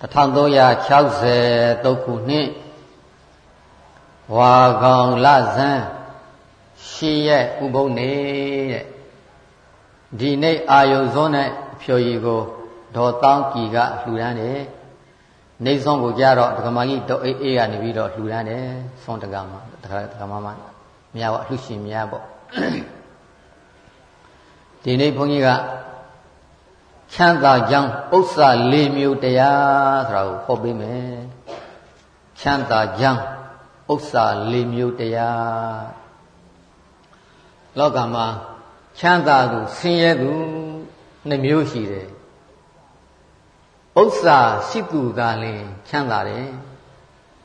1363ခုနှစ်ဝါကောင်လဇန်ရှိရဲ့ဥပုံနေတဲ့ဒီနေ့အာယုံစွန်းနဲ့ဖြိုရီကိုဒေါ်တောင်းကြည်ကလှူဒန်းတယ်နေဆုံးကိုကြတော့ဒကမာကြီးဒေါ်အေးအေးကနေပြီးတော့လှူဒန်းတယ်ဆွန်းတကမှာဒကဒကမမမြတ်ပေါ့အလှရှင်မြတ်ပေါ့ဒီနေ့ဘုန်းကြီးက ချမ်းသာကြောင်းဥစ္စာ၄မျိုးတရားဆိုတာကိုဟောပေးမယ်ချမ်းသာကြောင်းဥစ္စာ၄မျိုးတရားလောကမှာချမ်းသာသူဆင်းရဲသူနှမျိုးရှိတယ်ဥစ္စာရှိသူကလည်းချမ်းသာတယ်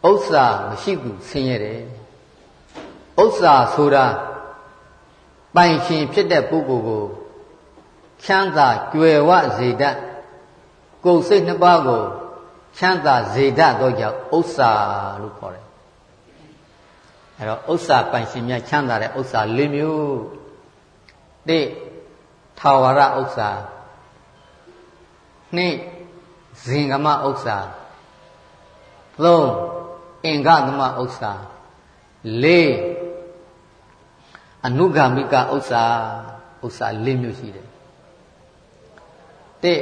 ဥစ္စာမရှိသူဆင်းရဲတယ်ဥစ္စာဆိုတာပိုင်ရှင်ဖြစ်တဲ့ပုဂ္ဂိုလ်ကို ချမ်းသာကြွယ်ဝစေတတ်ကိုယ်စိတ်နှစ်ပါးကိုချမ်းသာစေတတ်သောကြောင့်ဥစ္စာလို့ခေါ်တယ်အဲတော့ဥစ္စာပိုင်ရှင်များချမ်းသာတဲ့ဥစ္စာ၄မျိုးတိထာဝရဥစ္စာနှစ်ဇင်္ဂမဥစ္စာသုံးအင်္ဂသမဥစ္စာလေးအနုဂါမိကဥစ္စာဥစ္စာ၄မျိုးရှိတယ် တဲ့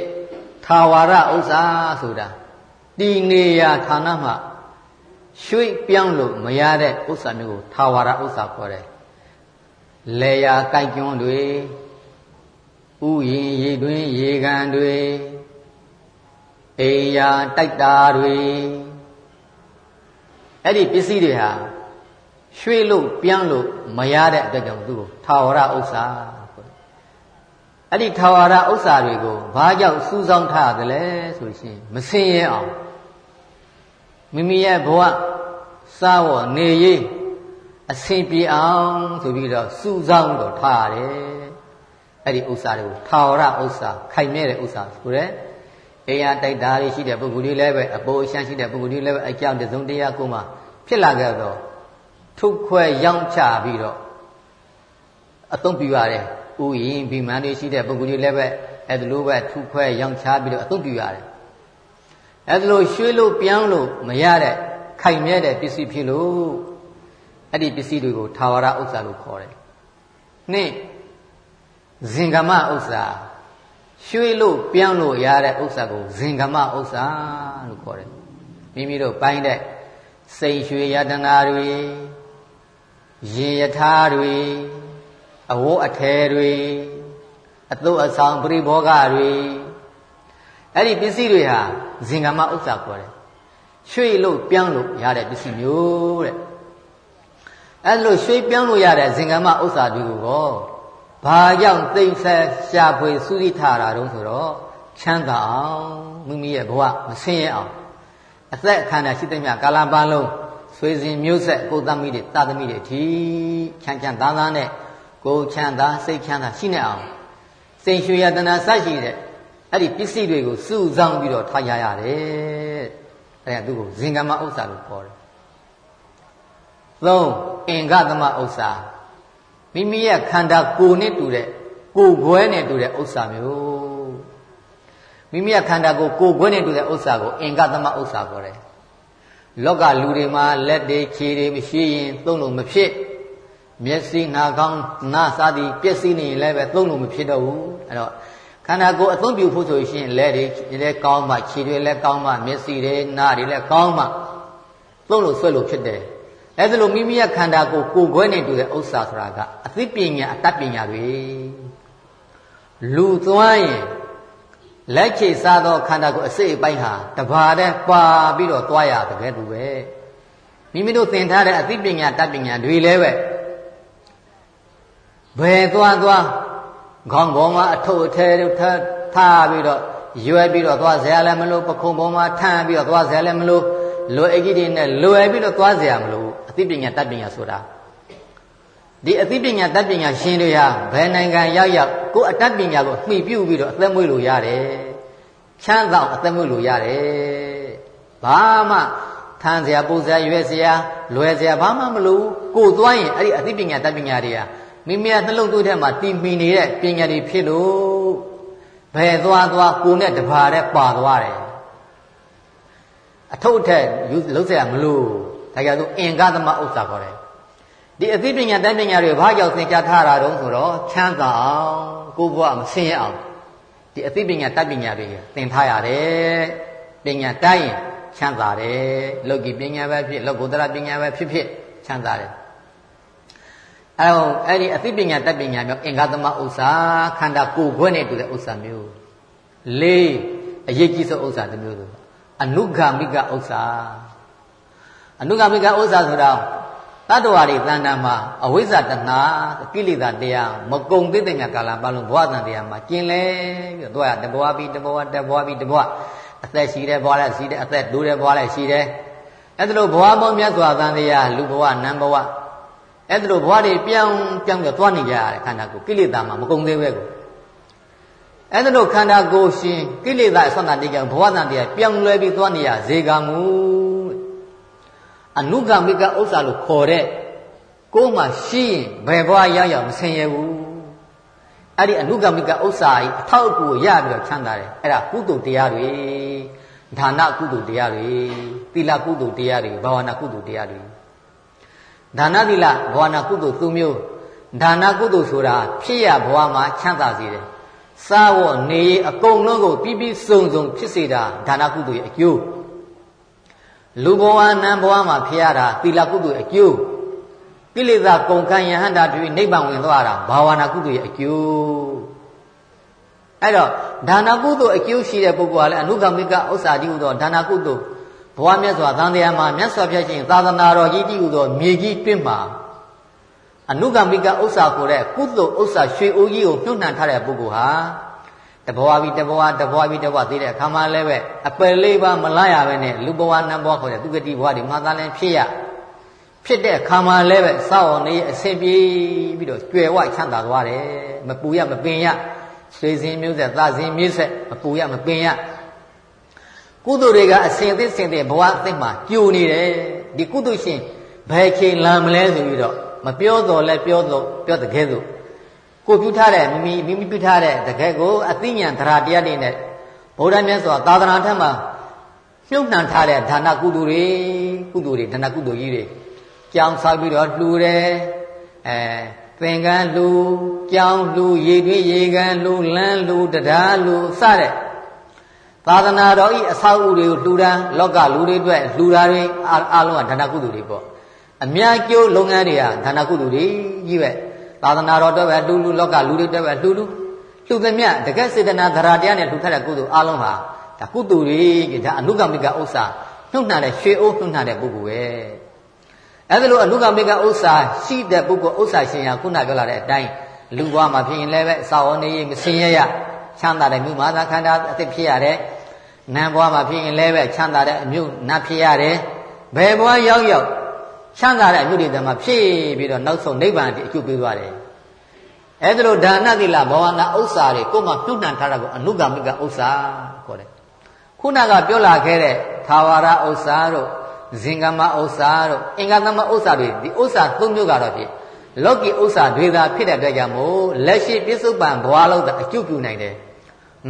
ထာဝရဥစ္စာဆိုတာတည်နေရာဌာနမှာရွှေ့ပြောင်းလို့မရတဲ့ဥစ္စာမျိုးကိုထာဝရဥစ္စာခေါ်တယ်။လေယာကြိုက်ကျွန်းတွေဥယင်ရေတွင်ရေကန်တွေအိယာတိုက်တာတွေအဲ့ဒီပစ္စည်းတွေဟာရွှေ့လို့ပြောင်းလို့မရတဲ့အတွက်ကြောင့်သူ့ကိုထာဝရဥစ္စာ အဲ့ဒီထာဝရဥစ္စာတွေကိုဘာကြောင့်စူးစောင်းထားရသလဲဆိုရှင်မစင်ရဲအောင်မိမိရဲ့ဘဝစားဝတ်နေရေးအဆင်ပြေအောင်ဆိုပြီးတော့စူးစောင်းတော့ထားရတယ်အဲ့ဒီဥစ္စာတွေကိုထာဝရဥစ္စာခိုင်မြဲတဲ့ဥစ္စာဆိုရဲအေရတိုက်တာတွေရှိတဲ့ပုဂ္ဂိုလ်တွေလည်းပဲအပေါ်အရှမ်းရှိတဲ့ပုဂ္ဂိုလ်တွေလည်းပဲအကြောင်းတစုံတရာကိုမှဖြစ်လာကြတော့ထုတ်ခွဲရောင်းချပြီးတော့အသုံးပြုရတယ် ဥယင်ဘိမန်တွေရှိတဲ့ပုဂ္ဂိုလ်တွေလည်းပဲအဲ့ဒါလိုပဲထုခွဲရောင်းချပြီးတော့အသုံးပြုရတယ်အဲ့ဒါလိုရွှေ့လို့ပြောင်းလို့မရတဲ့ခိုင်မြဲတဲ့ပစ္စည်းဖြစ်လို့အဲ့ဒီပစ္စည်းတွေကိုထာဝရဥစ္စာလို့ခေါ်တယ်နှစ်ဇင်္ဂမဥစ္စာရွှေ့လို့ပြောင်းလို့ရတဲ့ဥစ္စာကိုဇင်္ဂမဥစ္စာလို့ခေါ်တယ်မိမိတို့ပိုင်းတဲ့စိန်ရွှေယတနာတွေရင်ယထာတွေ အဝတ်အထည်တွေအသုအဆောင်ပရိဘောဂတွေအဲ့ဒီပစ္စည်းတွေဟာဇင်္ဂမဥစ္စာခေါ်တယ်ရွှေ့လို့ပြောင်းလို့ရတဲ့ပစ္စည်းမျိုးတဲ့အဲ့လိုရွှေ့ပြောင်းလို့ရတဲ့ဇင်္ဂမဥစ္စာတွေကိုကောဘာကြောင့်သိမ့်ဆက်ရှာဖွေစူးစိထားတာတုံးဆိုတော့ချမ်းသာအောင်မိမိရဲ့ဘဝမဆင်းရဲအောင်အသက်အခန္ဓာရှိတဲ့မြကာလပန်းလုံးဆွေစဉ်မျိုးဆက်ကိုသမီးတွေတာသမီးတွေအထိချမ်းချမ်းသာသာနဲ့ ကိုချမ်းသာစိတ်ချမ်းသာရှိနေအောင်စိန်ရွှေရတနာစရှိတဲ့အဲ့ဒီပစ္စည်းတွေကိုစုဆောင်ပြီးတော့ထားရရတယ်အဲ့ဒါသူ့ကိုဇင်ကမဥစ္စာလို့ခေါ်တယ်သုံးအင်္ဂသမဥစ္စာမိမိရဲ့ခန္ဓာကိုယ်နဲ့တူတဲ့ကိုယ်ခွဲနဲ့တူတဲ့ဥစ္စာမျိုးမိမိရဲ့ခန္ဓာကိုယ်ကိုယ်ခွဲနဲ့တူတဲ့ဥစ္စာကိုအင်္ဂသမဥစ္စာခေါ်တယ်လောကလူတွေမှာလက်တွေခြေတွေမရှိရင်သုံးလို့မဖြစ် မျက်စိနာကောင်းနာစသည်ပျက်စီးနေရင်လည်းပဲသုံးလို့မဖြစ်တော့ဘူးအဲ့တော့ခန္ဓာကိုယ်အသုံးပြုဖို့ဆိုရင်လက်တွေလည်းကောင်းမှခြေတွေလည်းကောင်းမှမျက်စိတွေနားတွေလည်းကောင်းမှသုံးလို့ဆွဲလို့ဖြစ်တယ်အဲ့ဒါလိုမိမိရဲ့ခန္ဓာကိုယ်ကိုယ်ခွဲနေတူတဲ့ဥစ္စာဆိုတာကအသိပညာအတတ်ပညာတွေလူသွားရင်လက်ချေစားသောခန္ဓာကိုယ်အစိတ်အပိုင်းဟာတဘာတဲ့ပါပြီးတော့သွားရတကယ်တူပဲမိမိတို့သင်ထားတဲ့အသိပညာတတ်ပညာတွေလည်းပဲ ဘယ်သွားသွားခေါင်းပေါ်မှာအထုပ်အထဲတို့ထားပြီးတော့ရွယ်ပြီးတော့သွားစရာလည်းမလိုပခုံပေါ်မှာထမ်းပြီးတော့သွားစရာလည်းမလိုလွယ်အကြီးတွေနဲ့လွယ်ပြီးတော့သွားစရာမလိုအသိပညာတတ်ပညာဆိုတာဒီအသိပညာတတ်ပညာရှင်တွေဟာဘယ်နိုင်ငံရောက်ရောက်ကိုယ်အတတ်ပညာကိုမှီပြုပြီးတော့အသက်မွေးလို့ရတယ်ချမ်းသာအသက်မွေးလို့ရတယ်ဘာမှထမ်းစရာပို့စရာရွယ်စရာလွယ်စရာဘာမှမလိုကိုယ်သွားရင်အဲ့ဒီအသိပညာတတ်ပညာတွေဟာ မိမိရဲ့နှလုံးသွင်းထဲမှာတည်မီနေတဲ့ပညာတွေဖြစ်လို့ဘယ်သွားသွားကိုနဲ့တဘာတဲ့ပါသွားတယ်အထုပ်အထက်လုံးဆက်မလို့ဒါကြောင့်သူအင်္ဂသမဥစ္စာခေါ်တယ်ဒီအသိပညာတတ်ပညာတွေဘာကြောင့်သင်ကြားထားတာတုံးဆိုတော့ချမ်းသာအောင်ကိုယ်ဘဝမဆင်းရဲအောင်ဒီအသိပညာတတ်ပညာတွေသင်ထားရတယ်ပညာတတ်ရင်ချမ်းသာတယ်လောကီပညာပဲဖြစ်လောကုတ္တရပညာပဲဖြစ်ဖြစ်ချမ်းသာတယ် အဲတော့အဲ့ဒီအသိပညာတတ်ပညာမျိုးအင်္ဂသမဥစ္စာခန္ဓာကိုယ်ခွဲနဲ့တူတဲ့ဥစ္စာမျိုးလေးအရေးကြီးဆုံးဥစ္စာတစ်မျိုးဆိုအနုဂမိကဥစ္စာအနုဂမိကဥစ္စာဆိုတော့တတ္တဝါတွေတဏ္ဍာမှာအဝိဇ္ဇတဏကိလေသာတရားမကုံသိတဲ့မြတ်ကာလပတ်လုံးဘဝတန်တရားမှာကျင်လဲပြီးတော့တဘဝပြီးတဘဝတဘဝပြီးတဘဝအသက်ရှိတယ်ဘဝလည်းရှိတယ်အသက်တိုးတယ်ဘဝလည်းရှိတယ်အဲ့ဒါလို့ဘဝပေါင်းမြတ်စွာတန်တရားလူဘဝနံဘဝ အဲ့ဒါလို့ဘဝတွေပြောင်းပြောင်းပြီးသွားနေကြရတယ်ခန္ဓာကိုယ်ကိလေသာမှာမကုံသေးပဲကိုအဲ့ဒါလို့ခန္ဓာကိုယ်ရှင်ကိလေသာဆွမ်းတာတရားဘဝတန်တရားပြောင်းလဲပြီးသွားနေရဇေကမှုအနုဂမိကဥစ္စာလို့ခေါ်တဲ့ကိုယ်မှရှိရင်ဘယ်ဘဝရောက်ရောက်မဆင်ရဘူးအဲ့ဒီအနုဂမိကဥစ္စာကြီးအထောက်အကူရပြီးတော့ချမ်းသာတယ်အဲ့ဒါကုသိုလ်တရားတွေဒါနကုသိုလ်တရားတွေသီလကုသိုလ်တရားတွေဘာဝနာကုသိုလ်တရားတွေ ဒါနသီလဘာဝနာကုသိုလ်သုံးမျိုးဒါနကုသိုလ်ဆိုတာဖြစ်ရဘဝမှာချမ်းသာစေတယ်စားဝတ်နေအကုန်လုံးကိုပြီးပြီးစုံစုံဖြစ်စေတာဒါနကုသိုလ်ရဲ့အကျိုးလူဘဝနံဘဝမှာဖြစ်ရတာသီလကုသိုလ်အကျိုးကိလေသာကုန်ခံယဟန္တာတွေနိဗ္ဗာန်ဝင်သွားတာဘာဝနာကုသိုလ်ရဲ့အကျိုးအဲ့တော့ဒါနကုသိုလ်အကျိုးရှိတဲ့ပုဂ္ဂိုလ်ကလည်းအနုဂမိကဥစ္စာတိဟုသောဒါနကုသိုလ် ဘဝမြတ်စွာသံတရားမှာမြတ်စွာဘုရားရှင်သာသနာတော်ကြီးတိဟုသောမြေကြီးတွင်မှာအနုဂမိကဥစ္စာကိုတဲ့ကုသိုလ်ဥစ္စာရွှေအိုးကြီးကိုညှို့နှံထားတဲ့ပုဂ္ဂိုလ်ဟာတဘဝပြီးတဘဝတဘဝပြီးတဘဝသိတဲ့အခါမှလည်းပဲအပယ်လေးပါမလာရပဲနဲ့လူဘဝနတ်ဘဝခေါ်တဲ့သူဂတိဘဝဒီမှာသာလည်းဖြစ်ရဖြစ်တဲ့အခါမှလည်းပဲစောင့်နေအဆင်ပြေပြီးတော့ကြွယ်ဝချမ်းသာသွားတယ်မပူရမပင်ရဆွေစဉ်မျိုးဆက်သာစဉ်မျိုးဆက်မပူရမပင်ရ ကုသိုလ်တွေကအစဉ်အသစ်စဉ်တဲ့ဘဝအသစ်မှာကြိုနေတယ်ဒီကုသိုလ်ရှင်ဘယ်ချိန်လာမလဲဆိုပြီးတော့မပြောတော့လဲပြောတော့ပြောတကယ်ဆိုကိုပြုထားတဲ့မိမိမိမိပြုထားတဲ့တကယ်ကိုအသိဉာဏ်တရားတရားတွေနဲ့ဗုဒ္ဓမြတ်စွာသာသနာထက်မှာမြုပ်နှံထားတဲ့ဒါနကုသိုလ်တွေကုသိုလ်တွေဒါနကုသိုလ်ကြီးတွေကြောင်းဆောက်ပြီးတော့လှူတယ်အဲသင်္ကန်းလှူကြောင်းလှူရေတွေးရေကန်လှူလန်းလှူတရားလှူစတဲ့ သာသနာတော်ဤအဆောက်အဦတွေကိုလှူဒန်းလောကလူတွေအတွက်လှူတာတွေအလုံးကဒါနကုသိုလ်တွေပေါ့အများကျိုးလုပ်ငန်းတွေကဒါနကုသိုလ်တွေကြီးပဲသာသနာတော်အတွက်ပဲလှူလှူလောကလူတွေအတွက်ပဲလှူလှူလှူသမျှတကယ်စေတနာသရာတရားနဲ့လှူထတဲ့ကုသိုလ်အလုံးဟာဒါကုသိုလ်တွေကဒါအနုကမိကဥစ္စာနှုတ်နှံတဲ့ရွှေအိုးနှုတ်နှံတဲ့ပုဂ္ဂိုလ်ပဲအဲ့ဒါလိုအနုကမိကဥစ္စာရှိတဲ့ပုဂ္ဂိုလ်ဥစ္စာရှင်ရာခုနပြောလာတဲ့အတိုင်းလူဘဝမှာဖြစ်ရင်လည်းပဲစာဝနေမစင်ရရချမ်းသာတဲ့မြို့မှာသာခန္ဓာအသစ်ဖြစ်ရတ ယ်နံဘဝမှာဖြစ်ရင်လည်းပဲချမ်းသာတဲ့အမြို့နတ်ဖြစ်ရတယ်ဘယ်ဘဝရောက်ရောက်ချမ်းသာတဲ့အမှုတွေတည်းမှာဖြည့်ပြီးတော့နောက်ဆုံးနိဗ္ဗာန်အကျိုးပေးသွားတယ်အဲဒါလိုဒါနသီလဘဝနာဥစ္စာတွေကိုမှပြုတ်နှံထားတာကိုအနုဂမိကဥစ္စာခေါ်တယ်ခုနကပြောလာခဲ့တဲ့သာဝရဥစ္စာတို့ဇင်္ဂမဥစ္စာတို့အင်္ဂသမဥစ္စာတွေဒီဥစ္စာသုံးမျိုးကတော့ဖြစ်လောကီဥစ္စာတွေသာဖြစ်တဲ့အတွက်ကြောင့်မို့လက်ရှိပြစ္ဆုတ်ပံဘဝလုံးသာအကျုပ်ပြုနိုင်တယ်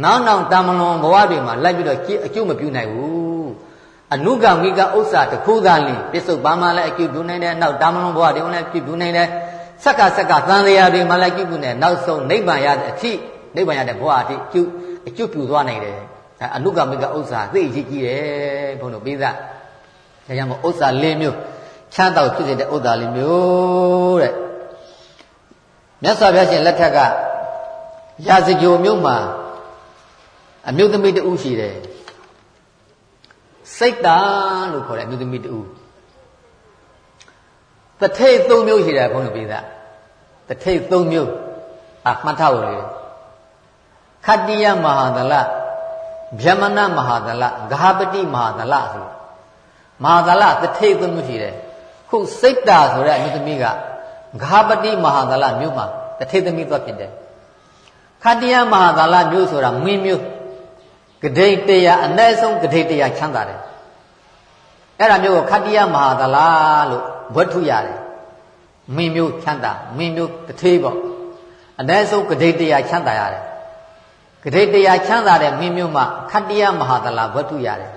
နောက်နောက်တမလွန်ဘဝတွေမှာလိုက်ပြီးတော့အကျုပ်မပြုနိုင်ဘူးအနုကမိကဥစ္စာတစ်ခုသာလင်ပြစ္ဆုတ်ပံမှာလည်းအကျုပ်ပြုနိုင်တယ်နောက်တမလွန်ဘဝတွေမှာလည်းပြုပြုနိုင်တယ်စက္ကစက္ကသံဃာတွေမှာလည်းကျုပ်ပြုနေနောက်ဆုံးနိဗ္ဗာန်ရတဲ့အထိနိဗ္ဗာန်ရတဲ့ဘဝအထိကျုပ်အကျုပ်ပြုသွားနိုင်တယ်အဲအနုကမိကဥစ္စာသိအရေးကြီးတယ်ဘုန်းတော်ပေးသားဒါကြောင့်မို့ဥစ္စာ၄မျိုးချမ်းသာဖြစ်စေတဲ့ဥစ္စာ၄မျိုးတဲ့မြတ်စွာဘုရားရှင်လက်ထက်ကရာဇဂိုမြို့မှာ အမျိုးသမီးတဦးရှိတယ်စိတ်တာလို့ခေါ်တဲ့အမျိုးသမီးတဦးတထိတ်၃မျိုးရှိတယ်ဘုန်းတော်ပြည်သားတထိတ်၃မျိုးအမှတ်ထားဖို့လေခတ္တိယမဟာသလဗျမနမဟာသလဂဟပတိမဟာသလဆိုမဟာသလတထိတ်၃မျိုးရှိတယ်ခုစိတ်တာဆိုတဲ့အမျိုးသမီးကဂဟပတိမဟာသလမျိုးမှာတထိတ်သမီးသွားဖြစ်တယ်ခတ္တိယမဟာသလမျိုးဆိုတာမင်းမျိုး ဂဒိတ်တရားအ ਨੇ ဆုံးဂဒိတ်တရားချမ်းသာတယ်အဲ့ဒါမျိုးကိုခတ္တိယမဟာသလလို့ဘွတ်ထုရတယ်မင်းမျိုးချမ်းသာမင်းမျိုးတထေးပေါ့အ ਨੇ ဆုံးဂဒိတ်တရားချမ်းသာရတယ်ဂဒိတ်တရားချမ်းသာတဲ့မင်းမျိုးမှခတ္တိယမဟာသလဘွတ်ထုရတယ်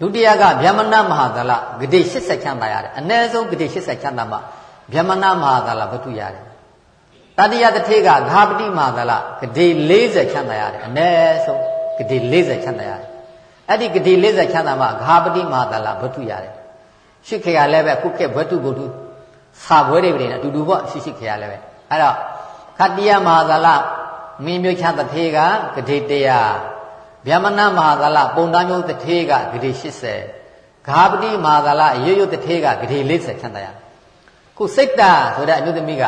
ဒုတိယကဗျမနာမဟာသလဂတိ80ချမ်းသာရတယ်အ ਨੇ ဆုံးဂတိ80ချမ်းသာမှဗျမနာမဟာသလဝတ္ထုရတယ် တတိယတစ်ထေကဂါပတိမဟာသလဂတိ40ချမ်းသာရတယ်အ ਨੇ ဆုံးဂတိ40ချမ်းသာရတယ်အဲ့ဒီဂတိ40ချမ်းသာမှဂါပတိမဟာသလဝတ္ထုရတယ်ရှိခေကလည်းပဲခုခေဝတ္ထုဘုထုစာဘွဲတွေပြင်အတူတူပေါ့ရှိရှိခေကလည်းပဲအဲ့တော့ခတ္တိယမဟာသလမင်းမျိုးချမ်းတစ်ထေကဂတိ100ဗျမနမဟာသလပုံသားမျိုးတထေးကဂတိ80ဂါပတိမဟာသလရွရွတထေးကဂတိ40ချမ်းသာရခုစိတ်တာဆိုတဲ့အမျိုးသမီးက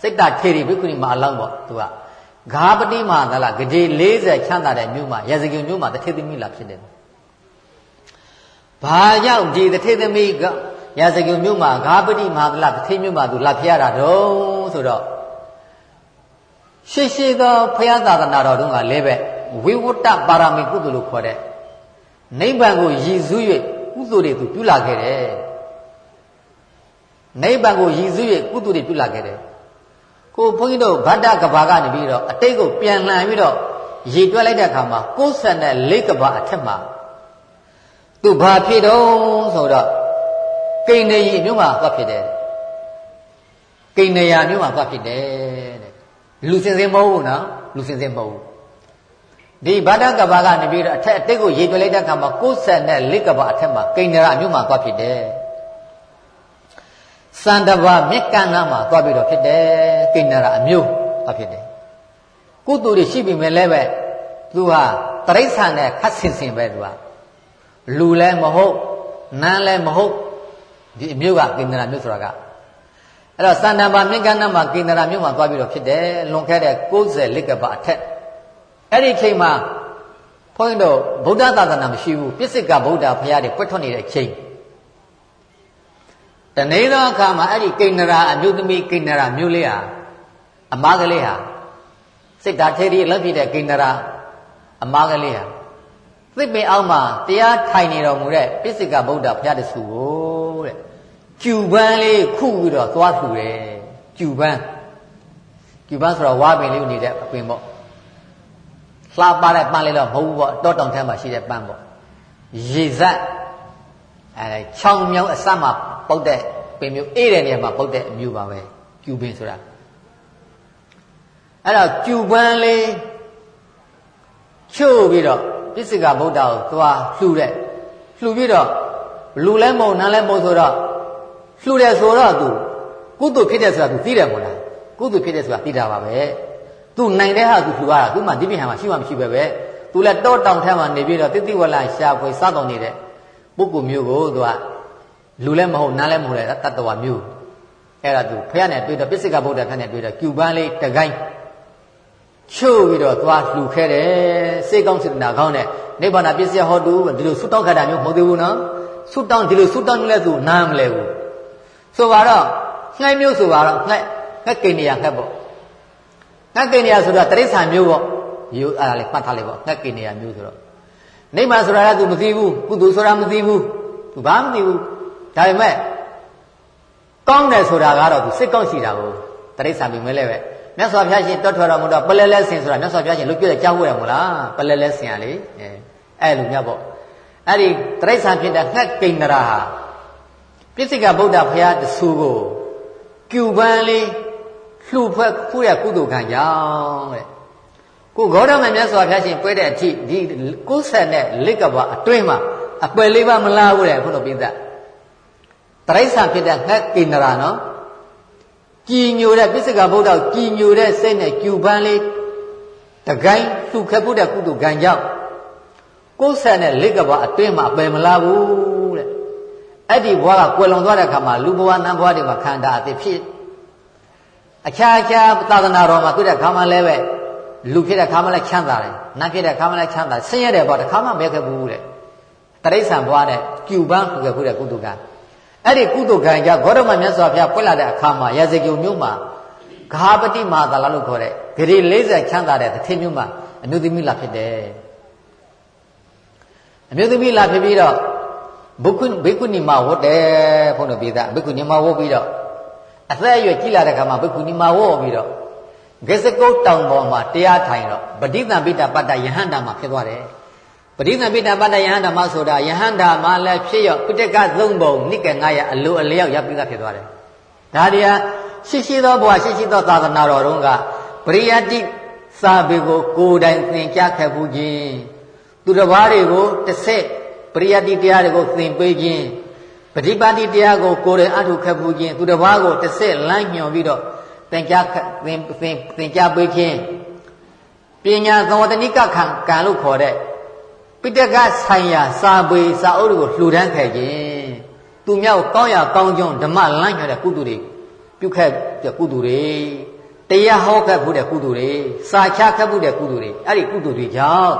စိတ်တာထေရီဘိက္ခုနီမအလောင်းပေါ့သူကဂါပတိမဟာသလဂတိ40ချမ်းသာတဲ့မြို့မှာရဇဂုံမြို့မှာတထေးသမီးလာဖြစ်တယ်ဘာကြောင့်ဒီတထေးသမီးကရဇဂုံမြို့မှာဂါပတိမဟာသလတထေးမြို့မှာသူလာဖျားတာတော့ဆိုတော့ရှိရှိသောဖျားသာသနာတော်တုန်းကလည်းပဲဝိဝတ္တပါရမီကုသိုလ်လို့ခေါ်တဲ့နိဗ္ဗာန်ကိုရည်စူး၍ကုသိုလ်တွေသူပြုလာခဲ့တယ်နိဗ္ဗာန်ကိုရည်စူး၍ကုသိုလ်တွေပြုလာခဲ့တယ် ကိုဘုန်းကြီးတို့ဗတ္တကဘာကနေပြီးတော့အတိတ်ကိုပြန်လှန်ပြီးတော့ရည်တွက်လိုက်တဲ့အခါမှာ94ကဘာအထက်မှာသူဘာဖြစ်တော့ဆိုတော့ကိန်းနေရီမြို့မှာသွားဖြစ်တယ်ကိန်းနေရမြို့မှာသွားဖြစ်တယ်တဲ့လူစင်စင်မဟုတ်ဘူးနော်လူစင်စင်မဟုတ်ဘူးဒီဗဒ္ဒကဘာကနေပြီးတော့အထက်အတိတ်ကိုရေတွက်လိုက်တဲ့အခါမှာ94ကဘာအထက်မှာကိန္နရာမြို့မှာသွားဖြစ်တယ် စန္ဒဘာမြက်ကန္နာမှာသွားပြီးတော့ဖြစ်တယ်ကိန္နရာအမျိုးသွားဖြစ်တယ်ကုသိုလ်တွေရှိပြီမဲ့လည်းပဲသူဟာတရိစ္ဆာန်နဲ့ခတ်ဆင်ဆင်ပဲသူကလူလည်းမဟုတ်နန်းလည်းမဟုတ်ဒီအမျိုးကကိန္နရာမြို့ဆိုတာကအဲ့တော့စန္ဒဘာမြက်ကန္နာမှာကိန္နရာမြို့မှာသွားပြီးတော့ဖြစ်တယ်လွန်ခဲ့တဲ့94ကဘာအထက်အဲ့ဒီချိန်မှာဘုန်းကြီးတို့ဗုဒ္ဓသာသနာမရှိဘူးပြစ္ဆကဗုဒ္ဓဘုရားတွေပွက်ထွက်နေတဲ့ချိန် တနေ့သောအခါမှာအဲ့ဒီကိန္နရာအမျိုးသမီးကိန္နရာမျိုးလေးဟာအမားကလေးဟာစိတ်ဓာတ်ထေရီလက်ပြတဲ့ကိန္နရာအမားကလေးဟာသစ်ပင်အောက်မှာတရားထိုင်နေတော်မူတဲ့ပြစ္ဆကဗုဒ္ဓဘုရားတဆူကိုတဲ့ကျူပန်းလေးခုပြီးတော့သွားထူတယ်ကျူပန်းကျူပန်းဆိုတော့ဝါပင်လေးနေတဲ့အပင်ပေါ့လှပတဲ့ပန်းလေးတော့မဟုတ်ဘူးပေါ့တောတောင်ထဲမှာရှိတဲ့ပန်းပေါ့ရေစက် အဲချောင်းမြောင်းအစမှာပုတ်တဲ့ပင်မျိုးအေးတဲ့နေရာမှာပုတ်တဲ့အမျိုးပါပဲကျူပင်ဆိုတာအဲ့တော့ကျူပန်းလေးချို့ပြီးတော့ပစ္စကဗုဒ္ဓကိုသွားလှူတဲ့လှူပြီးတော့လူလဲမုံနန်းလဲမုံဆိုတော့လှူတယ်ဆိုတော့သူကုသိုလ်ဖြစ်တယ်ဆိုတာသူသိတယ်မို့လားကုသိုလ်ဖြစ်တယ်ဆိုတာသိတာပါပဲသူနိုင်တဲ့ဟာသူဖြူရတာသူမှဒီပြဟန်မှာရှိမှမရှိပဲပဲသူလည်းတောတောင်ထဲမှာနေပြီးတော့တိတိဝလရှာဖွေစားတော်နေတဲ့ ပုဂ္ဂိုလ်မျိုးကိုသူကလူလည်းမဟုတ်နားလည်းမဟုတ်လေတတ္တဝါမျိုးအဲ့ဒါသူဖះနဲ့တွေ့တော့ပစ္စကဗုဒ္ဓဖះနဲ့တွေ့တော့ကျူပန်းလေးတကိုင်းချို့ပြီးတော့သွားလှူခဲ့တယ်စေကောင်းစေတနာကောင်းတဲ့နိဗ္ဗာန်ပစ္စယဟောတုဒီလိုဆုတောင်းခါတာမျိုးမဟုတ်သေးဘူးနော်ဆုတောင်းဒီလိုဆုတောင်းလဲသူနားမလဲဘူးဆိုပါတော့ငှက်မျိုးဆိုပါတော့ငှက်ငှက်ကိနေရငှက်ပေါ့ငှက်ကိနေရဆိုတော့တရိစ္ဆာန်မျိုးပေါ့ယူအဲ့ဒါလေးမှတ်ထားလိုက်ပေါ့ငှက်ကိနေရမျိုးဆိုတော့ နိဗ္ဗာန်ဆိုတာက तू မသိဘူးကုသိုလ်ဆိုတာမသိဘူး तू ဘာမသိဘူးဒါပေမဲ့ကောင်းတယ်ဆိုတာကတော့ तू စိတ်ကောင်းရှိတာကိုတရိစ္ဆာန်မျိုးမဲလဲပဲမြတ်စွာဘုရားရှင်တွတ်ထွက်တော်မူတော့ပလဲလဲဆင်ဆိုတာမြတ်စွာဘုရားရှင်လုပြည့်တဲ့ကြားဝဲရမို့လားပလဲလဲဆင်ရလေအဲအဲ့လိုမြတ်ပေါ့အဲ့ဒီတရိစ္ဆာန်ဖြစ်တဲ့ငှက်ကိန္နရာဟာပြစ္ဆိကဗုဒ္ဓဘုရားတဆူကိုကျူပန်းလေးလှူဖွဲ့ဖူးရကုသိုလ်ခံကြောင်းတဲ့ ကိုဂေါတမမြတ်စွာဘုရားရှင်ပွဲတဲ့အထိဒီ90နဲ့လက်ကဘာအတွင်းမှာအပယ်လေးပါမလားဘူးတဲ့ခုလိုပြသတရိစ္ဆာန်ဖြစ်တဲ့ငှက်ကိန္နရာနော်ကြည်ညိုတဲ့ပစ္စကဗုဒ္ဓကြည်ညိုတဲ့စိတ်နဲ့ကျူပန်းလေးတကိုင်းသူခက်ဖို့တဲ့ကုသိုလ်ကံကြောင့်ကိုယ်ဆန်တဲ့လက်ကဘာအတွင်းမှာအပယ်မလားဘူးတဲ့အဲ့ဒီဘဝကကွယ်လွန်သွားတဲ့အခါမှာလူဘဝနတ်ဘဝတွေမှာခန္ဓာအသစ်ဖြစ်အခြားအခြားသာသနာတော်မှာတွေ့တဲ့ခါမှလည်းပဲ လူဖြစ်တဲ့ခါမှလည်းချမ်းသာတယ်နတ်ဖြစ်တဲ့ခါမှလည်းချမ်းသာဆင်းရဲတဲ့ဘဝတစ်ခါမှမရခဲ့ဘူးတဲ့တရိစ္ဆာန်ဘဝနဲ့ကျူပန်းခုခဲ့ဖို့တဲ့ကုသိုလ်ကံအဲ့ဒီကုသိုလ်ကံကြောင့်ဂေါတမမြတ်စွာဘုရားပွက်လာတဲ့အခါမှာရာဇဂုံမြို့မှာဂါပတိမဟာသလလို့ခေါ်တဲ့ဂရေ40ချမ်းသာတဲ့တထင်းမြို့မှာအမျိုးသမီးလာဖြစ်တယ်အမျိုးသမီးလာဖြစ်ပြီးတော့ဘုခုဘိက္ခုနီမဝတ်တယ်ဘုန်းတော်ပြေတာဘိက္ခုနီမဝတ်ပြီးတော့အသက်အရွယ်ကြီးလာတဲ့ခါမှာဘိက္ခုနီမဝတ်ပြီးတော့ ဂေစကုတ်တောင်ပေါ်မှာတရားထိုင်တော့ဗတိတံပိတ္တပတ္တယဟန္တာမှာဖြစ်သွားတယ်ဗပရိသပိတပတ္တယဟန္တာမဆိုတာယဟန္တာမလည်းဖြစ်ရောက်ပိဋကသုံးပုံနိကေ900အလိုအလျောက်ရပ်ပြီးသားဖြစ်သွားတယ်ဒါတရားရှိရှိသောဘဝရှိရှိသောသာသနာတော်တုန်းကပရိယတိစာပေကိုကိုယ်တိုင်သင်ကြားခဲ့ဘူးခြင်းသူတစ်ပါးတွေကိုတစ်ဆက်ပရိယတိတရားတွေကိုသင်ပေးခြင်းပฏิပါတိတရားကိုကိုယ်တိုင်အထုခဲ့ဘူးခြင်းသူတစ်ပါးကိုတစ်ဆက်လမ်းညွှန်ပြီးတော့ သင်ကြားသင်သင်သင်ကြားပေးခြင်းပညာသဝတ္တနိကခံကံလို့ခေါ်တဲ့ပိဋကဆိုင်ရာစာပေစာအုပ်တွေကိုလှူဒန်းခဲ့ခြင်းသူမြောက်ကောင်းရာကောင်းကျုံဓမ္မလမ်းညွှန်တဲ့ကုသိုလ်တွေပြုခဲ့တဲ့ကုသိုလ်တွေတရားဟောခဲ့ဖို့တဲ့ကုသိုလ်တွေစာချခဲ့ဖို့တဲ့ကုသိုလ်တွေအဲ့ဒီကုသိုလ်တွေကြောင့်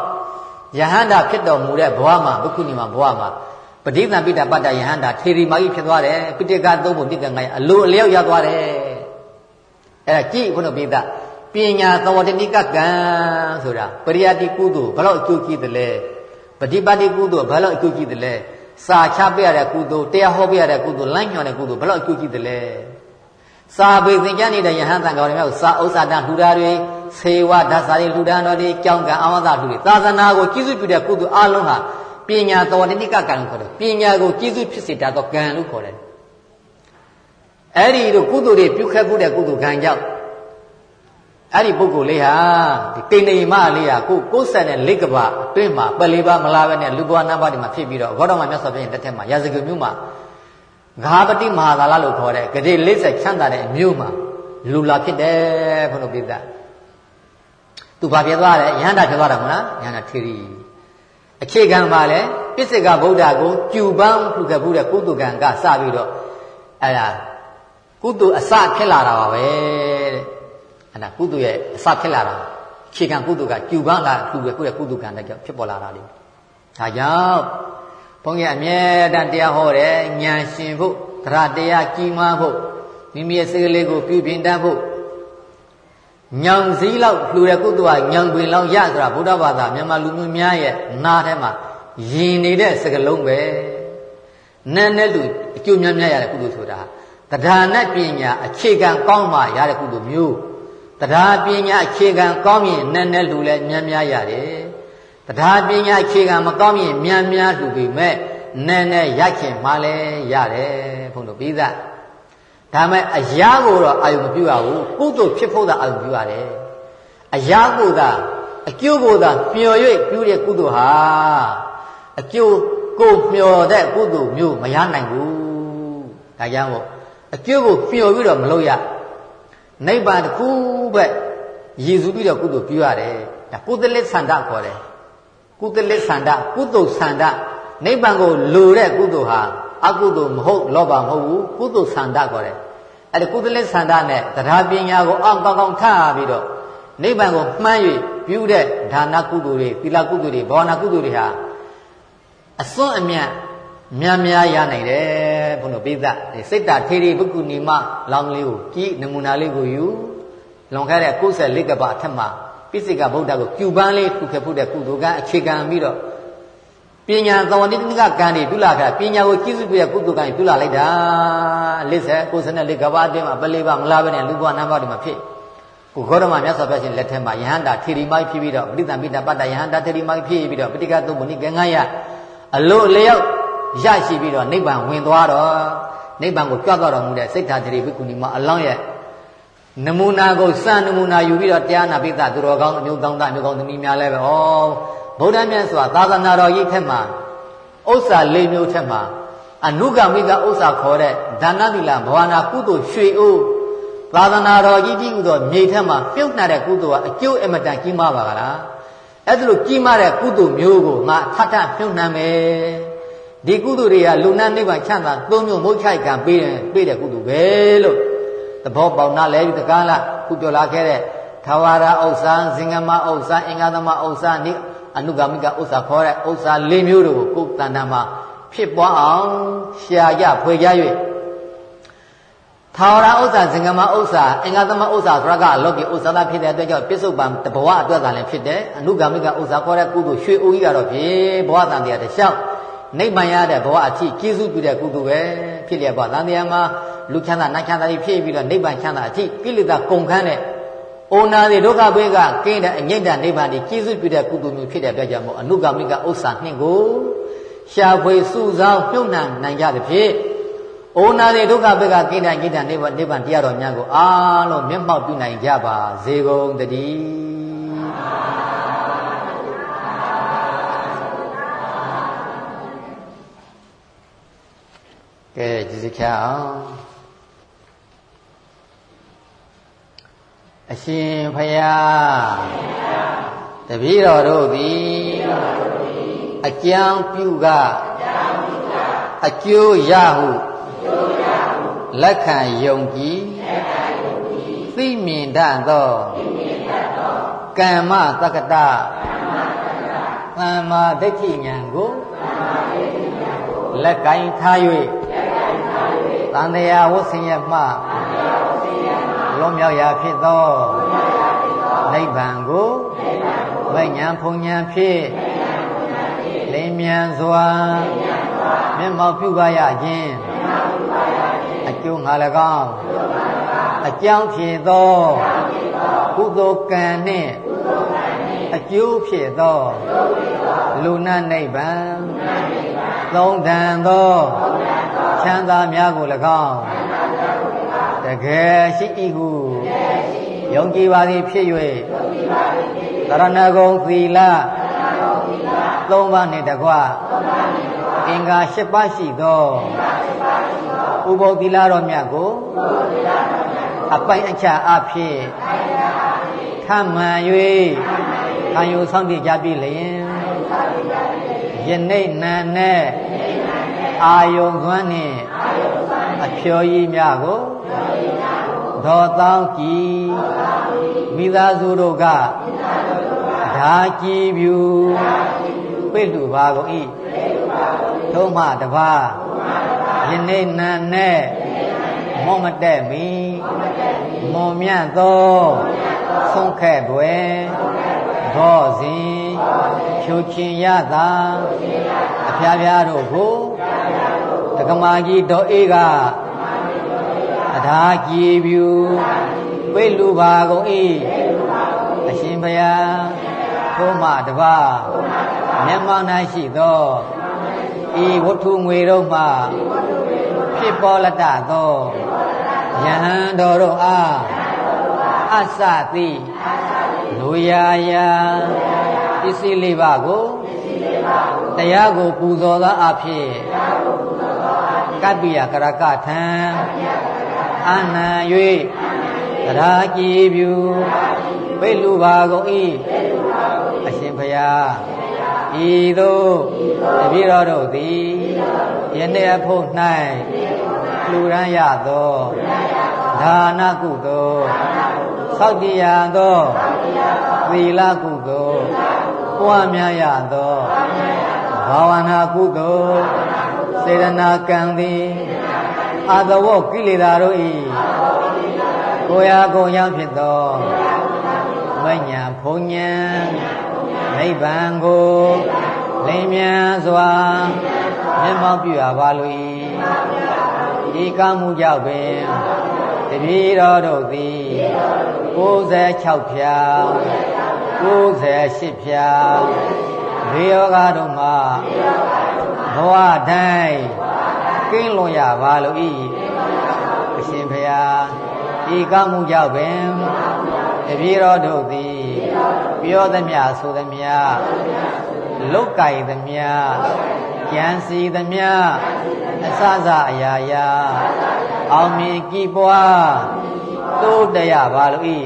ယဟန္တာဖြစ်တော်မူတဲ့ဘဝမှာဘုခုနီမှာဘဝမှာပဋိသင်္ပိတပတ္တယဟန္တာထေရီမာကြီးဖြစ်သွားတယ်ပိဋကသုံးဖို့တိကငါအလိုအလျောက်ရသွားတယ် အဲ့ဒါကြည့်ခုနပိသပညာသဝတ္တနိကကံဆိုတာပရိယတိကုသိုလ်ဘယ်လောက်အကျိုးကြီးသလဲပฏิပါတိကုသိုလ်ဘယ်လောက်အကျိုးကြီးသလဲစာချပေးရတဲ့ကုသိုလ်တရားဟောပေးရတဲ့ကုသိုလ်လမ်းညွှန်တဲ့ကုသိုလ်ဘယ်လောက်အကျိုးကြီးသလဲစာပေသင်ကြားနေတဲ့ယဟန်တန်ကောင်တွေမျိုးစာဥစ္စာတန်လှူတာတွေဆေဝဓာတ်စာတွေလှူဒါန်းတော်တွေကြောင်းကံအဝဒလှူတွေသာသနာကိုကျေးဇူးပြုတဲ့ကုသိုလ်အလုံးဟာပညာတော်တဏိကကံလို့ခေါ်တယ်ပညာကိုကျေးဇူးဖြစ်စေတတ်သောကံလို့ခေါ်တယ် အဲ့ဒီလိုကုသိုလ်တွေပြုခဲ့ဖို့တဲ့ကုသိုလ်ကံကြောင့်အဲ့ဒီပုဂ္ဂိုလ်လေးဟာဒီတိန်နေမလေးဟာကိုကိုယ်ဆက်တဲ့လက်ကဘာအတွင်းမှာပလေးပါမလာပဲနဲ့လူဘဝနံပါတ်ဒီမှာဖြစ်ပြီးတော့ဂေါတမမြတ်စွာဘုရားလက်ထက်မှာရာဇဂုမြို့မှာဂါပတိမဟာသာလလို့ခေါ်တဲ့ဂတိလေးဆက်ချမ်းသာတဲ့မြို့မှာလူလာဖြစ်တယ်ဘုလို့ပြသသူဘာဖြစ်သွားလဲယန္တာဖြစ်သွားတာမလားယန္တာထေရီအခြေခံပါလဲပစ္စကဗုဒ္ဓကိုကျူပန်းပြုခဲ့ဘူးတဲ့ကုသကံကစပြီးတော့အဲ့ဒါ ကုသအစဖြစ်လာတာပါပဲတဲ့အဲ့ဒါကုသိုလ်ရဲ့အစဖြစ်လာတာအခြေခံကုသိုလ်ကကျူပန်းလာလှူရခုတဲ့ကုသိုလ်ကံတဲ့ကြောင့်ဖြစ်ပေါ်လာတာလေဒါကြောင့်ဘုန်းကြီးအမြဲတမ်းတရားဟောတယ်ဉာဏ်ရှင်ဖို့တရားတရားကြီးမားဖို့မိမိရဲ့စိတ်ကလေးကိုပြုပြင်တတ်ဖို့ညောင်စည်းလောက်လှူတဲ့ကုသိုလ်ကညောင်ပင်လောက်ရဆိုတာဗုဒ္ဓဘာသာမြန်မာလူမျိုးများရဲ့နားထဲမှာယင်နေတဲ့စကလုံးပဲနာနဲ့လူအကျိုးများများရတဲ့ကုသိုလ်ဆိုတာ တရားနဲ့ပညာအခြေခံကောင်းမှရတဲ့ကုသိုလ်မျိုးတရားပညာအခြေခံကောင်းရင်နဲ့နဲ့လူလည်းများများရတယ်တရားပညာအခြေခံမကောင်းရင်များများလူပြီမဲ့နဲ့နဲ့ရခင်မှလည်းရတယ်ဘုန်းတော်ပြီးသားဒါမဲ့အရာကိုတော့အာယုမပြုရဘူးကုသိုလ်ဖြစ်ဖို့သာအာယုပြုရတယ်အရာကိုသာအကျိုးကိုသာမျှော်၍ပြုတဲ့ကုသိုလ်ဟာအကျိုးကိုမျှော်တဲ့ကုသိုလ်မျိုးမရနိုင်ဘူးဒါကြောင့်မို့ အကျိုးကိုမျှော်ပြီးတော့မလုပ်ရနိဗ္ဗာန်တစ်ခုပဲရည်စူးပြီးတော့ကုသိုလ်ပြုရတယ်ဒါကုသလစ်ဆန္ဒခေါ်တယ်ကုသလစ်ဆန္ဒကုသိုလ်ဆန္ဒနိဗ္ဗာန်ကိုလိုတဲ့ကုသိုလ်ဟာအကုသိုလ်မဟုတ်လောဘမဟုတ်ဘူးကုသိုလ်ဆန္ဒခေါ်တယ်အဲ့ဒီကုသလစ်ဆန္ဒနဲ့တရားပညာကိုအောက်ကောင်းကောင်းထားပြီးတော့နိဗ္ဗာန်ကိုမှန်း၍ပြုတဲ့ဒါနကုသိုလ်တွေသီလကုသိုလ်တွေဘာဝနာကုသိုလ်တွေဟာအစွန်းအမြတ် များများရနိုင်တယ်ဘုန်းတော်ပိသစိတ်တာထေရီဘုကုဏီမလောင်းလေးကိုကြည်နမူနာလေးကိုယူလွန်ခဲ့တဲ့94ကပအထက်မှာပိစိကဗုဒ္ဓကိုကျူပန်းလေးထုခဲ့ဖို့တဲ့ကုသိုလ်ကအခြေခံပြီးတော့ပညာသဝတိတကကံတွေပြုလာခဲ့ပညာကိုကြီးစုပြတဲ့ကုသိုလ်ကံပြုလာလိုက်တာ40 94ကပအတွင်းမှာပလေးပါမလားပဲနဲ့လူဘဝနံပါတ်ဒီမှာဖြစ်ကိုဂေါတမမြတ်စွာဘုရားရှင်လက်ထက်မှာယဟန္တာထေရီမိုက်ဖြစ်ပြီးတော့ပဋိသင်္ပိတပတ္တယဟန္တာထေရီမိုက်ဖြစ်ပြီးတော့ပဋိကသုမဏိကငါရအလို့လျောက် ရရှိပြီးတော့နိဗ္ဗာန်ဝင်သွားတော့နိဗ္ဗာန်ကိုကြွသွားတော်မူတဲ့စိတ်ဓာတ်တိဘိက္ခုနီမအလောင်းရဲ့နမူနာကိုစံနမူနာယူပြီးတော့တရားနာပိသသူတော်ကောင်းအမျိုးကောင်းသားအမျိုးကောင်းသမီးများလည်းပဲဩဗုဒ္ဓမြတ်စွာသာသနာတော်ကြီးထက်မှာဥစ္စာ၄မျိုးထက်မှာအနုကမိကဥစ္စာခေါ်တဲ့ဒါနသီလဘဝနာကုသိုလ်ရွှေအိုးသာသနာတော်ကြီးကြီးဟူသောမြိတ်ထက်မှာပြုတ်နှံတဲ့ကုသိုလ်ကအကျိုးအမတန်ကြီးမားပါကလားအဲ့ဒါလိုကြီးမားတဲ့ကုသိုလ်မျိုးကိုငါထထပြုတ်နှံမယ် ဒီကုသိုလ်တွေကလူနာနိဗ္ဗာန်ချမ်းသာသုံးမျိုးမုတ်ချိုက်ကံပေးတယ်ပေးတဲ့ကုသိုလ်ပဲလို့သဘောပေါက်နာလဲဒီတကားလားခုပြောလာခဲ့တဲ့ထာဝရဥစ္စာဇင်္ဂမဥစ္စာအင်္ဂသမဥစ္စာနိအနုဂမိကဥစ္စာခေါ်တဲ့ဥစ္စာ၄မျိုးတို့ကိုကိုယ်တန်တမှာဖြစ်ပွားအောင်ရှာကြဖွေကြ၍ထာဝရဥစ္စာဇင်္ဂမဥစ္စာအင်္ဂသမဥစ္စာဆိုတာကအလောကီဥစ္စာသာဖြစ်တဲ့အတွက်ကြောင့်ပြစ္ဆုတ်ပံတဘဝအတွက်သာလည်းဖြစ်တယ်အနုဂမိကဥစ္စာခေါ်တဲ့ကုသိုလ်ရွှေအိုးကြီးကတော့ဖြစ်ဘဝတန်တရားတစ်လျှောက် နိဗ္ဗာန်ရတဲ့ဘဝအထိကျေးဇူးပြုတဲ့ကုသိုလ်ပဲဖြစ်လျက်ပါသံတရားမှာလူချမ်းသာနတ်ချမ်းသာတွေဖြစ်ပြီးတော့နိဗ္ဗာန်ချမ်းသာအထိကိလေသာကုန်ခန်းတဲ့အိုနာတိဒုက္ခဘေးကကင်းတဲ့အငိမ့်တနိဗ္ဗာန်ဒီကျေးဇူးပြုတဲ့ကုသိုလ်မျိုးဖြစ်တဲ့အတွက်ကြောင့်မို့အနုကမိကဥစ္စာနှင့်ကိုရှားဖွေစုဆောင်ပြုံးနှံနိုင်ကြသဖြင့်အိုနာတိဒုက္ခဘေးကကင်းတဲ့အငိမ့်တနိဗ္ဗာန်နိဗ္ဗာန်တရားတော်များကိုအားလုံးမျက်မှောက်ပြုနိုင်ကြပါစေကုန်တည်း ကဲကြည်စချအောင်အရှင်ဖယားတပည့်တော်တို့သည်အကျံပြုကအကျိုးရဟုလက်ခံယုံကြည်သိမြင်တတ်သောကမ္မတက္ကတသမ္မာဒိဋ္ဌိဉာဏ်ကိုလက်ကင်ထား၍ တန်တရားဝဆင်းရဲမှလွန်မြောက်ရာဖြစ်သောနိဗ္ဗာန်ကိုဝိညာဉ်ဖုန်ညာဖြင့်လင်းမြန်စွာမျက်မှောက်ပြုပါရခြင်းအကျိုးငါ၎င်းအကြောင်းဖြစ်သောကုသိုလ်ကံနှင့်အကျိုးဖြစ်သောလူနာနိဗ္ဗာန်သုံးတန်သော ချမ်းသာများကို၎င်းတကယ်ရှိ၏ဟုယုံကြည်ပါသည်ဖြစ်၍သရဏဂုံသီလသုံးပါးနှင့်တကွအင်္ဂါ၈ပါးရှိသောဥပုသ်သီလတော်မြတ်ကိုအပိုင်အချအဖြစ်ထမှန်၍ခံယူဆောင်တည်ကြပြီလျင်ယနေ့နံနဲ့ အာယုံသွမ်းနှင့်အဖြော်ကြီးများကိုဒေါ်တောင်းကြည်မိသားစုတို့ကဓာကြည်ပြူပိတ်လူပါကုန်၏ထုံးမှတပါယနေ့နံနဲ့မောမတက်မီမွန်မြတ်သောဆုံးခဲ့ွယ်ဘောစဉ်ဖြူချင်းရတာအဖျားဖျားတို့ကို တက္ကမကြီးတော်အေးကအထာကြည်ပြူပိတ်လူပါကုန်၏အရှင်ဘုရားထုံးမတပါမျက်မှောက်၌ရှိသောဤဝတ္ထုငွေတို့မှဖြစ်ပေါ်လက်တသောယဟန်တော်တို့အားအစသိလူရာယာပစ္စည်းလေးပါးကိုတရားကိုပူဇော်သောအဖြစ် ကပ္ပိယကရကထံအာနံ၍တရားကြည်ပြူပိလူပါကုန်၏အရှင်ဘုရားဤသို့တပည့်တော်တို့သည်ယနေ့အဖို့၌လူရန်ရသောဒါနကုသိုလ်သောက်တည်ရသောသီလကုသိုလ်ပွားများရသောဘာဝနာကုသိုလ် စေရနာကံသည်အာသဝကိလေသာတို့၏ကိုရာကုံရောက်ဖြစ်သောမညာဖုန်ညာနိဗ္ဗာန်ကိုလင်းမြန်စွာမျက်မှောက်ပြုရပါလို၏ဤကမှုကြောင့်ပင်တပည့်တော်တို့သည်96ဖြာ98ဖြာဘေယောဂတို့မှာဘ ဝတိုင်းကင်းလွန်ရပါလို့ဤအရှင်ဖျားဤကောင်းမှုကြောင့်ပင်တပည့်တော်တို့သည်ပြောသမျှဆိုသမျှလုတ်ကြိုက်သမျှကြံစီသမျှအစစအရာရာအောင်မြင်ကြည်ပွားတိုးတရပါလို့ဤ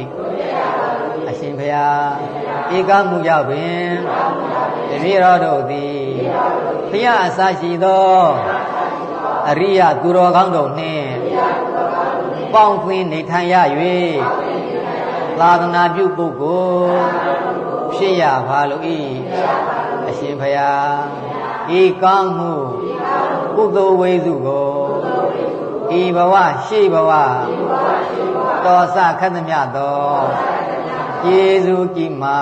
အရှင်ဖျားဧကမှုရောက်ပင်တပည့်တော်တို့သည် ဖျားအစရှိသောအရိယသူတော်ကောင်းတို့နှင့်ပေါင်းသင်းနေထိုင်ရ၍သာသနာပြုပုဂ္ဂိုလ်ဖြစ်ရပါလို့ဤအရှင်ဖျားဤကောင်းမှုကုသိုလ်ဝိစုကိုဤဘဝရှိဘဝတော်စခတ်သမျှသောယေစုကြည်မာ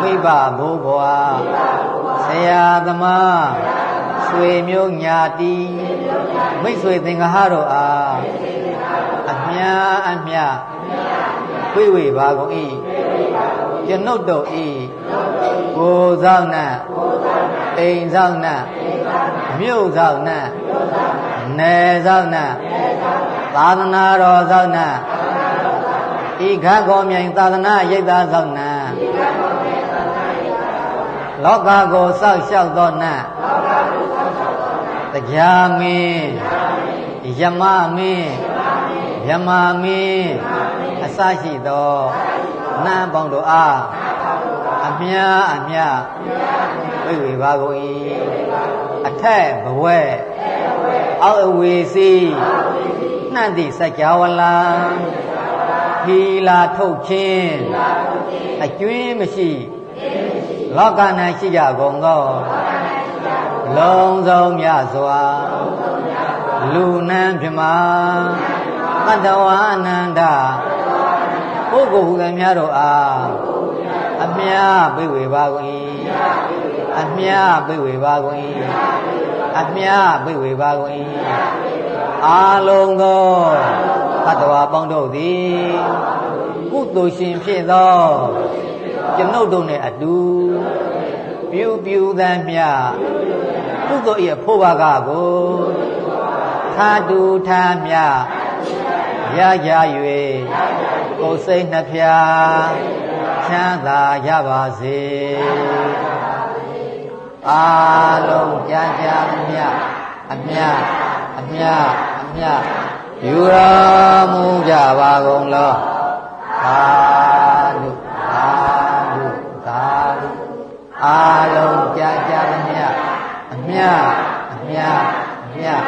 မိဘဘိုးဘွား ဆရာသမားဆွေမျိုးညာတီမိတ်ဆွေသင်္ဃဟတို့အားအမြအမြပြေဝေပါကုန်၏ကျွန်ုပ်တို့ဤကိုယ်ဆောင်နှင့်အိမ်ဆောင်နှင့်မြို့ဆောင်နှင့်နယ်ဆောင်နှင့်သာသနာတော်ဆောင်နှင့်ဤခတ်ကောမြိုင်သာသနာရိပ်သာဆောင်နှင့် လောကကိုစောက်ရှောက်သောနှင့်တရားမင်းယမမင်းယမမင်းအစရှိသောနန်းပေါင်းတို့အားအမြအမြဝိဝေပါကုန်၏အထက်ဘဝဲအောက်အဝေစီနှံ့သည့်စัจ java လာဟီလာထုတ်ခြင်းအကျွင်းမရှိ လောက၌ရှိကြကုန်သောလုံးစုံမြစွာလူနန်းမြမတတဝအနန္တပုဂ္ဂိုလ်ဟူသည်များတို့အားအမြပိဝေပါကုန်၏အမြပိဝေပါကုန်၏အမြပိဝေပါကုန်၏အာလုံးသောတတဝပေါင်းတို့သည်ကုသိုလ်ရှင်ဖြစ်သော ကျွန်ုပ်တို့နှင့်အတူပြုပြုသမ်းမြကုသိုလ်၏အဖို့ဘာကကိုသာတူထာမြရကြ၍ကိုယ်စိတ်နှဖျားချမ်းသာရပါစေအာလုံးကြာကြာမြအမြအမြအမြယူတော်မူကြပါကုန်လောသာ အားလုံးကြာကြာမြတ်အမြတ်အမြတ်အမြတ်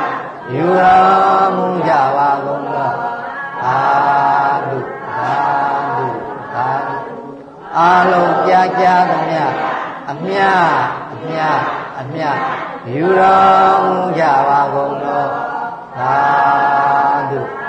ယူတော်မူကြပါကုန်သောအာလူအာလူအာလူအားလုံးကြာကြာမြတ်အမြတ်အမြတ်အမြတ်ယူတော်မူကြပါကုန်သောသာဓု